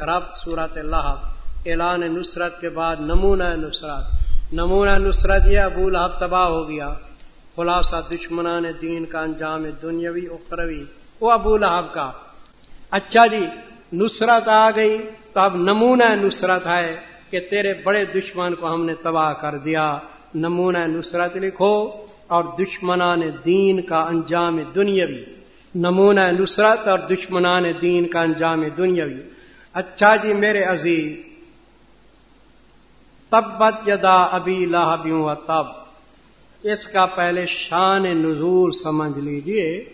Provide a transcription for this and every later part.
رب صورت اللہ۔ اعلان نصرت کے بعد نمونہ نصرت۔ نمونہ نصرت یہ ابو لہب تباہ ہو گیا۔ خلاصہ دشمنان دین کا انجام دنیاوی اخروی۔ وہ ابو لہب کا۔ اچھا جی نصرت آ گئی تو اب نمونہ نصرت ہے کہ تیرے بڑے دشمن کو ہم نے تباہ کر دیا۔ نمونہ نصرت لکھو اور دشمنان دین کا انجام دنیاوی۔ نمونہ نصرت اور دشمنان دین کا انجام دنیاوی۔ اچھا جی میرے عزیز، تبت یدا ابی لاہبیوں و تب۔ اس کا پہلے شان نزول سمجھ لیجیے۔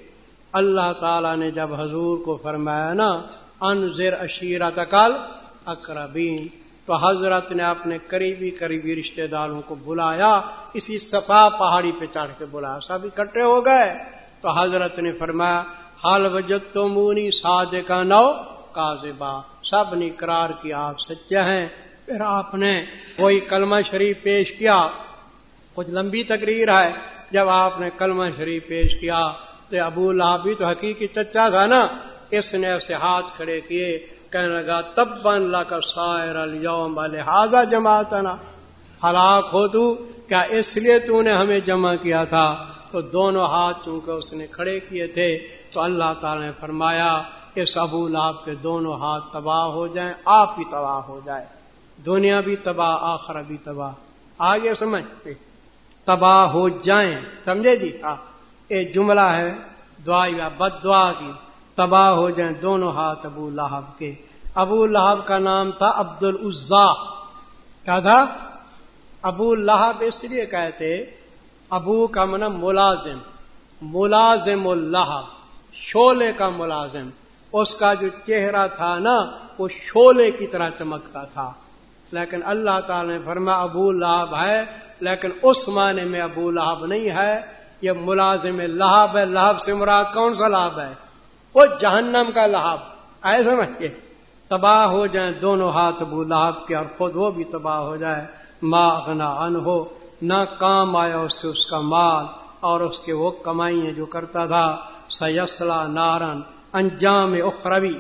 اللہ تعالی نے جب حضور کو فرمایا نا انضر اشیرہ تکل اکربین تو حضرت نے اپنے قریبی قریبی رشتہ داروں کو بلایا، اسی صفا پہاڑی پہ چڑھ کے بلایا سب اکٹھے ہو گئے۔ تو حضرت نے فرمایا حال وجد تو مونی ساد کا نو کازبا سب نے اقرار کیا، آپ سچے ہیں۔ پھر آپ نے کوئی کلمہ شریف پیش کیا؟ کچھ لمبی تقریر ہے۔ جب آپ نے کلمہ شریف پیش کیا، تو ابو اللہ بھی تو حقیقی چچا تھا نا۔ اس نے اسے ہاتھ کھڑے کیے، کہنے لگا تب بن لا کر سائر الوم لہٰذا جماعت نا ہلاک ہو تو؟ کیا اس لیے تو نے ہمیں جمع کیا تھا؟ تو دونوں ہاتھ چونکہ اس نے کھڑے کیے تھے، تو اللہ تعالی نے فرمایا اس ابو لاب کے دونوں ہاتھ تباہ ہو جائیں، آپ بھی تباہ ہو جائے دنیا بھی تباہ آخر بھی تباہ۔ آگے سمجھ تباہ ہو جائیں، سمجھے جی؟ ہاں۔ ایک جملہ ہے، دعا یا بد دعا کی۔ تباہ ہو جائیں دونوں ہاتھ ابو لہب کے۔ ابو لہب کا نام تھا عبد العزا کیا تھا؟ ابو لہب اس لیے کہتے، ابو کا من ملازم ملازم اللہ شولے کا ملازم۔ اس کا جو چہرہ تھا نا، وہ شولے کی طرح چمکتا تھا۔ لیکن اللہ تعالی نے فرما ابو لہب ہے، لیکن اس معنی میں ابو لہب نہیں ہے۔ یہ ملازم لہب ہے، لہب سے مراد کون سا لابھ ہے؟ وہ جہنم کا لہاب آئے سمجھ کے تباہ ہو جائیں دونوں ہاتھ ابو لہب کے اور خود وہ بھی تباہ ہو جائے۔ ماں ان ہو نہ کام آیا اس سے اس کا مال اور اس کے وہ کمائیں جو کرتا تھا۔ سیسلا نارن انجام اخروی۔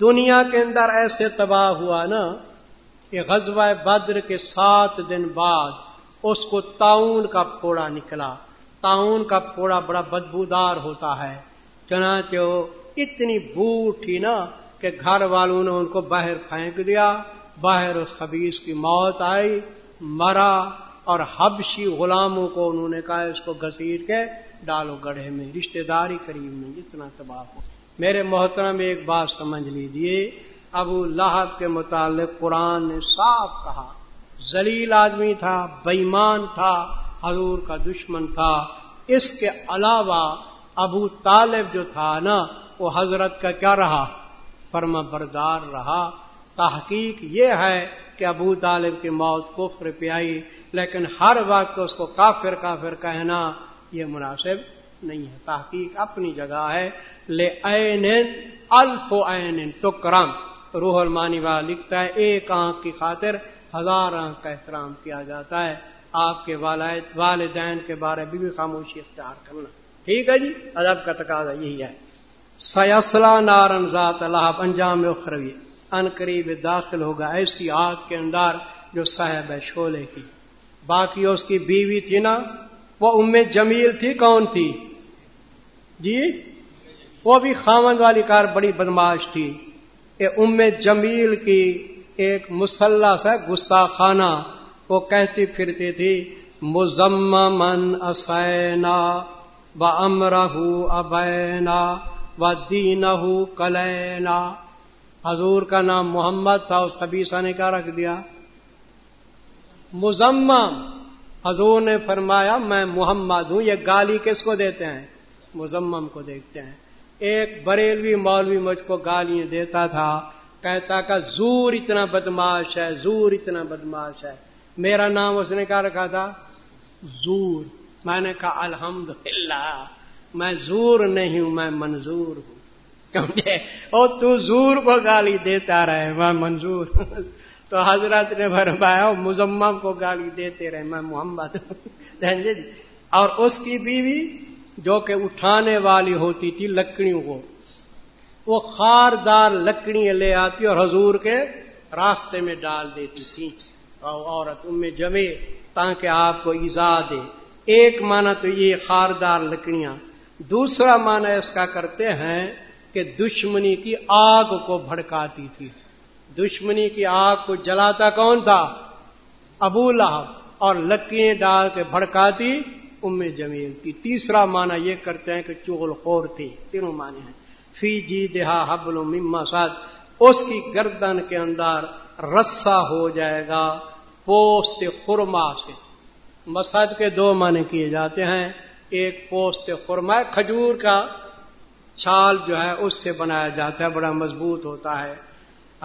دنیا کے اندر ایسے تباہ ہوا نا کہ غزوہ بدر کے سات دن بعد اس کو تعاون کا پھوڑا نکلا۔ تعاون کا پھوڑا بڑا بدبودار ہوتا ہے۔ چنانچہ اتنی بو تھی نا کہ گھر والوں نے ان کو باہر پھینک دیا۔ باہر اس خبیص کی موت آئی، مرا اور حبشی غلاموں کو انہوں نے کہا اس کو گھسیٹ کے ڈالو گڑھے میں رشتہ داری قریب میں جتنا تباہ ہو۔ میرے محترم، ایک بات سمجھ لیجیے ابو لہب کے متعلق قرآن نے صاف کہا زلیل آدمی تھا بےمان تھا، حضور کا دشمن تھا۔ اس کے علاوہ، ابو طالب جو تھا نا، وہ حضرت کا کیا رہا؟ فرما بردار رہا۔ تحقیق یہ ہے کہ ابو طالب کی موت کو پہ آئی، لیکن ہر وقت اس کو کافر کافر کہنا یہ مناسب نہیں ہے۔ تحقیق اپنی جگہ ہے۔ لے این الف این تو کرم روح المانی والا لکھتا ہے، ایک آنکھ کی خاطر ہزار آنکھ کا احترام کیا جاتا ہے۔ آپ کے والدین کے بارے میں بھی خاموشی اختیار کرنا۔ ٹھیک ہے جی؟ ادب کا تقاضا یہی ہے۔ سیاسلہ نارن ذات اللہ انجام اخروی۔ ان قریب داخل ہوگا ایسی آگ کے اندر جو صاحب ہے شولے کی۔ باقی اس کی بیوی تھی نا وہ ام جمیل تھی، کون تھی؟ جی؟ وہ بھی خامد والی کار، بڑی بدماش تھی۔ ام جمیل کی ایک مسلح سے گستاخانہ، وہ کہتی پھرتی تھی مزمن اسینا و امرہ ابینا و دین کلینا۔ حضور کا نام محمد تھا، اس قبیصہ نے کیا رکھ دیا؟ مزم حضور نے فرمایا، میں محمد ہوں، یہ گالی کس کو دیتے ہیں؟ مزمم کو دیکھتے ہیں۔ ایک بریلوی مولوی مجھ کو گالیاں دیتا تھا، کہتا کہ زور اتنا بدماش ہے، زور اتنا بدماش ہے۔ میرا نام اس نے کیا رکھا تھا؟ زور۔ میں نے کہا الحمد میں زور نہیں ہوں، میں منظور ہوں۔ سمجھے تو زور کو گالی دیتا رہے، میں منظور ہوں۔ تو حضرت نے بھروایا مزمم کو گالی دیتے رہے، میں محمد جی، اور اس کی بیوی جو کہ اٹھانے والی ہوتی تھی لکڑیوں کو، وہ خاردار لکڑیاں لے آتی اور حضور کے راستے میں ڈال دیتی تھی۔ عورت ان میں جمے تاکہ آپ کو ایزا دے۔ ایک معنی تو یہ خاردار لکڑیاں۔ دوسرا معنی اس کا کرتے ہیں کہ دشمنی کی آگ کو بھڑکاتی تھی۔ دشمنی کی آگ کو جلاتا کون تھا؟ ابو لہب۔ اور لکڑیاں ڈال کے بھڑکاتی ام جمیل کی۔ تیسرا معنی یہ کرتے ہیں کہ چغل خور تھی۔ تینوں معنی ہیں۔ فی جی دہا حبل مما سات اس کی گردن کے اندر رسا ہو جائے گا پوست خرما سے۔ مسد کے دو معنی کیے جاتے ہیں۔ ایک پوست خرما کھجور کا۔ چھال جو ہے، اس سے بنایا جاتا ہے، بڑا مضبوط ہوتا ہے۔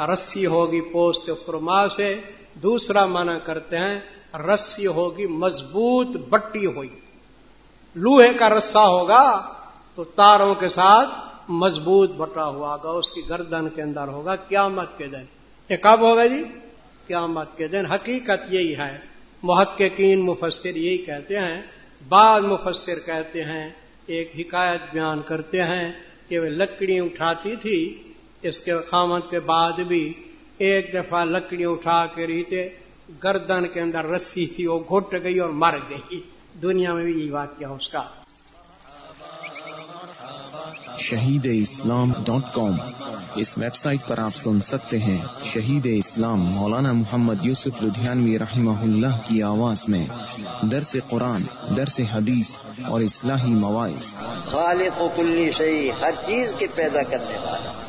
رسی ہوگی پوست خرما سے، دوسرا معنی کرتے ہیں، رسی ہوگی مضبوط بٹی ہوئی۔ لوہے کا رسا ہوگا تو تاروں کے ساتھ مضبوط بٹا ہوا ہوگا، اس کی گردن کے اندر ہوگا۔ قیامت کے دن۔ یہ کب ہوگا جی؟ قیامت کے دن۔ حقیقت یہی ہے۔ محققین، مفسر یہی کہتے ہیں۔ بعض مفسر کہتے ہیں، ایک حکایت بیان کرتے ہیں کہ وہ لکڑی اٹھاتی تھی اس کے خامت کے بعد بھی ایک دفعہ لکڑی اٹھا کے ریتے گردن کے اندر رسی تھی وہ گھٹ گئی اور مر گئی۔ دنیا میں بھی یہی واقعہ اس کا۔ Shaheed Islam dot com. اس ویب سائٹ پر آپ سن سکتے ہیں شہید اسلام مولانا محمد یوسف لدھیانوی رحمہ اللہ کی آواز میں۔ درس قرآن درس حدیث اور اصلاحی مواعث۔ خالق و کلی شہی ہر چیز کے پیدا کرنے والا۔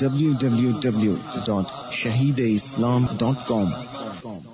www.shahideislam.com